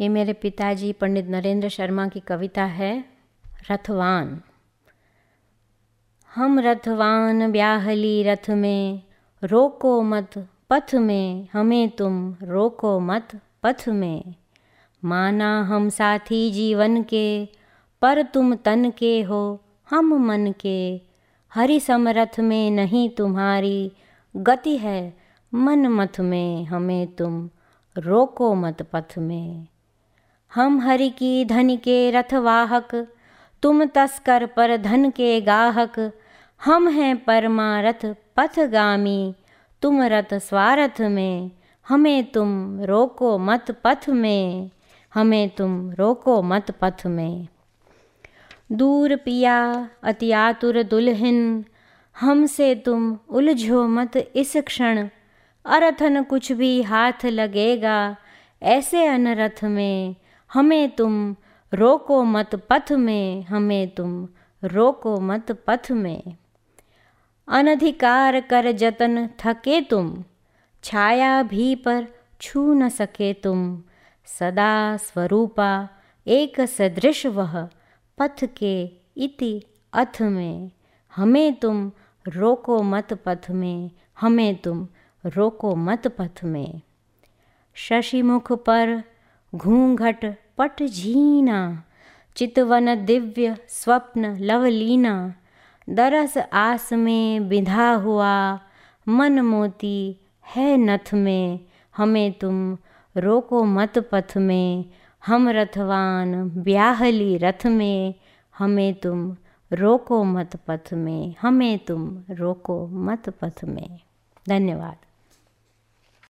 ये मेरे पिताजी पंडित नरेंद्र शर्मा की कविता है, रथवान। हम रथवान ब्याहली रथ में, रोको मत पथ में, हमें तुम रोको मत पथ में। माना हम साथी जीवन के, पर तुम तन के हो, हम मन के। हरि समरथ में नहीं तुम्हारी गति है, मन मथ में हमें तुम रोको मत पथ में। हम हरि की धन के रथवाहक तुम तस्कर पर धन के गाहक। हम हैं परमारथ पथगामी, तुम रथ स्वारथ में। हमें तुम रोको मत पथ में, हमें तुम रोको मत पथ में। दूर पिया अति आतुर दुल्हन, हमसे तुम उलझो मत इस क्षण। अरथन कुछ भी हाथ लगेगा, ऐसे अनरथ में हमें तुम रोको मत पथ में, हमें तुम रोको मत पथ में। अनधिकार कर जतन थके तुम, छाया भी पर छू न सके तुम। सदा स्वरूपा एक सदृश वह पथ के इति अथ में। हमें तुम रोको मत पथ में, हमें तुम रोको मत पथ में। शशिमुख पर घूंघट पट झीना, चितवन दिव्य स्वप्न लवलीना दरस आस में बिंधा हुआ, मन मोती है नथ में। हमें तुम रोको मत पथ में, हम रथवान ब्याहली रथ में। हमें तुम रोको मत पथ में, हमें तुम रोको मत पथ में। धन्यवाद।